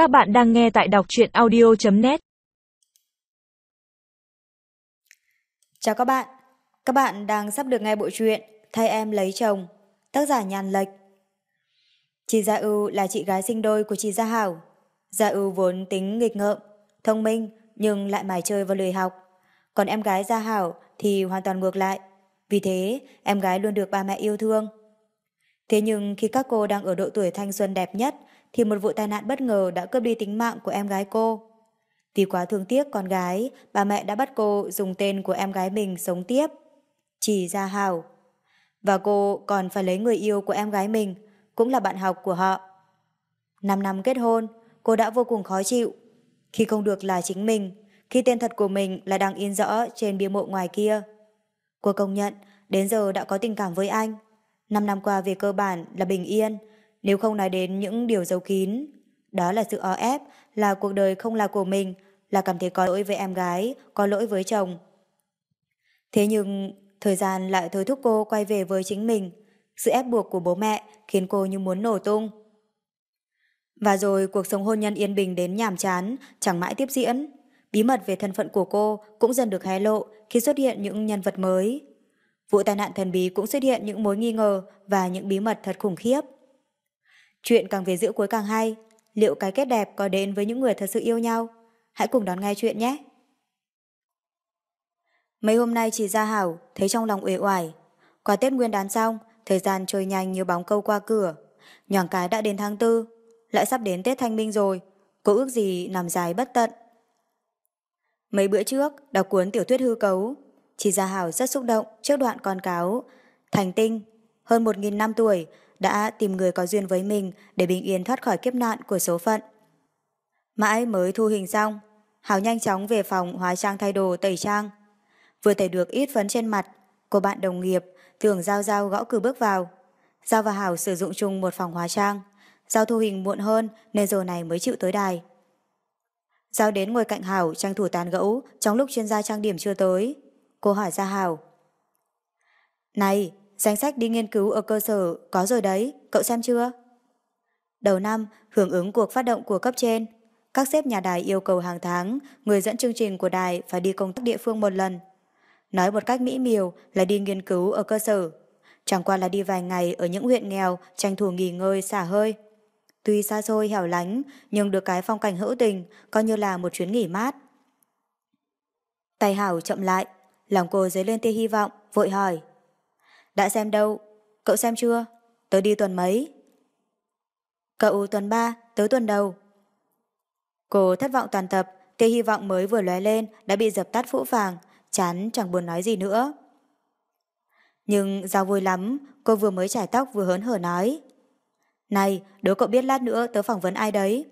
Các bạn đang nghe tại đọc truyện audio.net Chào các bạn, các bạn đang sắp được nghe bộ truyện Thay em lấy chồng, tác giả Nhàn Lệch. Chị Gia Ưu là chị gái sinh đôi của chị Gia Hảo. Gia Ưu vốn tính nghịch ngợm, thông minh nhưng lại mải chơi và lười học. Còn em gái Gia Hảo thì hoàn toàn ngược lại. Vì thế, em gái luôn được ba mẹ yêu thương. Thế nhưng khi các cô đang ở độ tuổi thanh xuân đẹp nhất thì một vụ tai nạn bất ngờ đã cướp đi tính mạng của em gái cô. Vì quá thương tiếc con gái, bà mẹ đã bắt cô dùng tên của em gái mình sống tiếp. Chỉ Gia Hảo. Và cô còn phải lấy người yêu của em gái mình, cũng là bạn học của họ. Năm năm kết hôn, cô đã vô cùng khó chịu. Khi không được là chính mình, khi tên thật của mình là đang in rõ trên bia mộ ngoài kia. Cô công nhận, đến giờ đã có tình cảm với anh. Năm năm qua về cơ bản là bình yên, nếu không nói đến những điều giấu kín. Đó là sự o ép, là cuộc đời không là của mình, là cảm thấy có lỗi với em gái, có lỗi với chồng. Thế nhưng, thời gian lại thôi thúc cô quay về với chính mình. Sự ép buộc của bố mẹ khiến cô như muốn nổ tung. Và rồi cuộc sống hôn nhân yên bình đến nhàm chán, chẳng mãi tiếp diễn. Bí mật về thân phận của cô cũng dần được hé lộ khi xuất hiện những nhân vật mới. Vụ tai nạn thần bí cũng xuất hiện những mối nghi ngờ và những bí mật thật khủng khiếp. Chuyện càng về giữa cuối càng hay, liệu cái kết đẹp có đến với những người thật sự yêu nhau? Hãy cùng đón nghe chuyện nhé! Mấy hôm nay chị Gia Hảo thấy trong lòng uể oải. Qua Tết Nguyên đán xong, thời gian trôi nhanh như bóng câu qua cửa. Nhoảng cái đã đến tháng tư, lại sắp đến Tết Thanh Minh rồi, cô ước gì nằm dài bất tận. Mấy bữa trước, đọc cuốn tiểu thuyết hư cấu, chị Gia Hảo rất xúc động trước đoạn con cáo. Thành tinh, hơn một nghìn năm tuổi, đã tìm người có duyên với mình để bình yên thoát khỏi kiếp nạn của số phận. Mãi mới thu hình xong, Hảo nhanh chóng về phòng hóa trang thay đồ tẩy trang. Vừa tẩy được ít phấn trên mặt, cô bạn đồng nghiệp tưởng Giao Giao gõ cửa bước vào. Giao và Hảo sử dụng chung một phòng hóa trang. Giao thu hình muộn hơn nên giờ này mới chịu tới đài. Giao đến ngồi cạnh Hảo tranh thủ tán gẫu trong lúc chuyên gia trang điểm chưa tới. Cô hỏi ra Hảo. Này, danh sách đi nghiên cứu ở cơ sở có rồi đấy, cậu xem chưa? Đầu năm, hưởng ứng cuộc phát động của cấp trên, các sếp nhà đài yêu cầu hàng tháng người dẫn chương trình của đài phải đi công tác địa phương một lần. Nói một cách mỹ miều là đi nghiên cứu ở cơ sở. Chẳng qua là đi vài ngày ở những huyện nghèo tranh thủ nghỉ ngơi xả hơi. Tuy xa xôi hẻo lánh nhưng được cái phong cảnh hữu tình coi như là một chuyến nghỉ mát. Tay Hảo chậm lại, lòng cô dấy lên tia hy vọng, vội hỏi. Đã xem đâu? Cậu xem chưa? Tớ đi tuần mấy? Cậu tuần 3, tớ tuần đầu. Cô thất vọng toàn tập, tia hy vọng mới vừa lóe lên đã bị dập tắt phũ phàng, chán chẳng buồn nói gì nữa. Nhưng Giao vui lắm, cô vừa mới trải tóc vừa hớn hở nói. Này, đố cậu biết lát nữa tớ phỏng vấn ai đấy?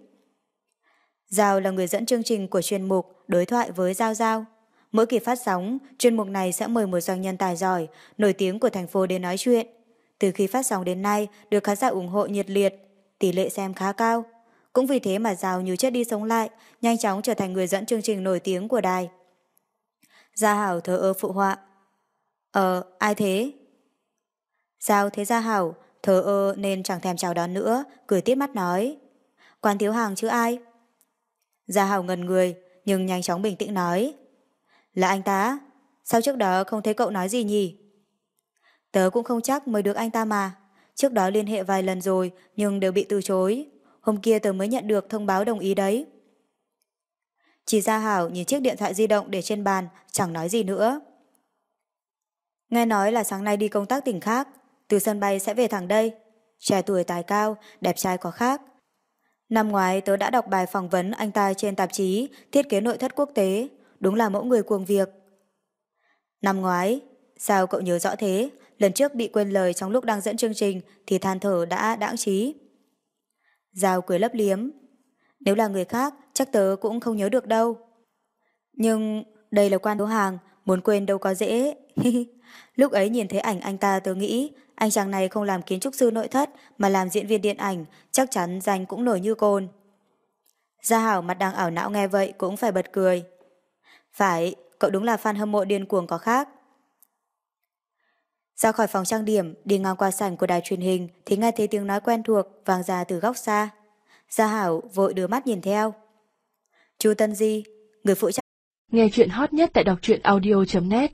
Giao là người dẫn chương trình của chuyên mục Đối thoại với Giao Giao. Mỗi kỳ phát sóng, chuyên mục này sẽ mời một doanh nhân tài giỏi, nổi tiếng của thành phố đến nói chuyện. Từ khi phát sóng đến nay, được khán giả ủng hộ nhiệt liệt, tỷ lệ xem khá cao. Cũng vì thế mà Giao như chết đi sống lại, nhanh chóng trở thành người dẫn chương trình nổi tiếng của đài. Gia Hảo thờ ơ phụ họa. Ờ, ai thế? Giao thế Gia Hảo, thờ ơ nên chẳng thèm chào đón nữa, cười tiếp mắt nói. Quan thiếu hàng chứ ai? Gia Hảo ngần người, nhưng nhanh chóng bình tĩnh nói. Là anh ta? Sao trước đó không thấy cậu nói gì nhỉ? Tớ cũng không chắc mới được anh ta mà. Trước đó liên hệ vài lần rồi nhưng đều bị từ chối. Hôm kia tớ mới nhận được thông báo đồng ý đấy. Chỉ ra Hảo nhìn chiếc điện thoại di động để trên bàn, chẳng nói gì nữa. Nghe nói là sáng nay đi công tác tỉnh khác, từ sân bay sẽ về thẳng đây. Trẻ tuổi tài cao, đẹp trai có khác. Năm ngoái tớ đã đọc bài phỏng vấn anh ta trên tạp chí Thiết kế nội thất quốc tế, đúng là mẫu người cuồng việc. Năm ngoái, sao cậu nhớ rõ thế? Lần trước bị quên lời trong lúc đang dẫn chương trình thì than thở đã đãng trí. Giao cười lấp liếm. Nếu là người khác, chắc tớ cũng không nhớ được đâu. Nhưng đây là quan đấu hàng, muốn quên đâu có dễ. Lúc ấy nhìn thấy ảnh anh ta tớ nghĩ anh chàng này không làm kiến trúc sư nội thất mà làm diễn viên điện ảnh, chắc chắn danh cũng nổi như cồn. Gia Hảo mặt đang ảo não nghe vậy cũng phải bật cười. Phải, cậu đúng là fan hâm mộ điên cuồng có khác. Ra khỏi phòng trang điểm, đi ngang qua sảnh của đài truyền hình thì nghe thấy tiếng nói quen thuộc vang ra từ góc xa. Gia Hảo vội đưa mắt nhìn theo. Chu Tân Di, người phụ trách. Nghe chuyện hot nhất tại đọc truyện audio.net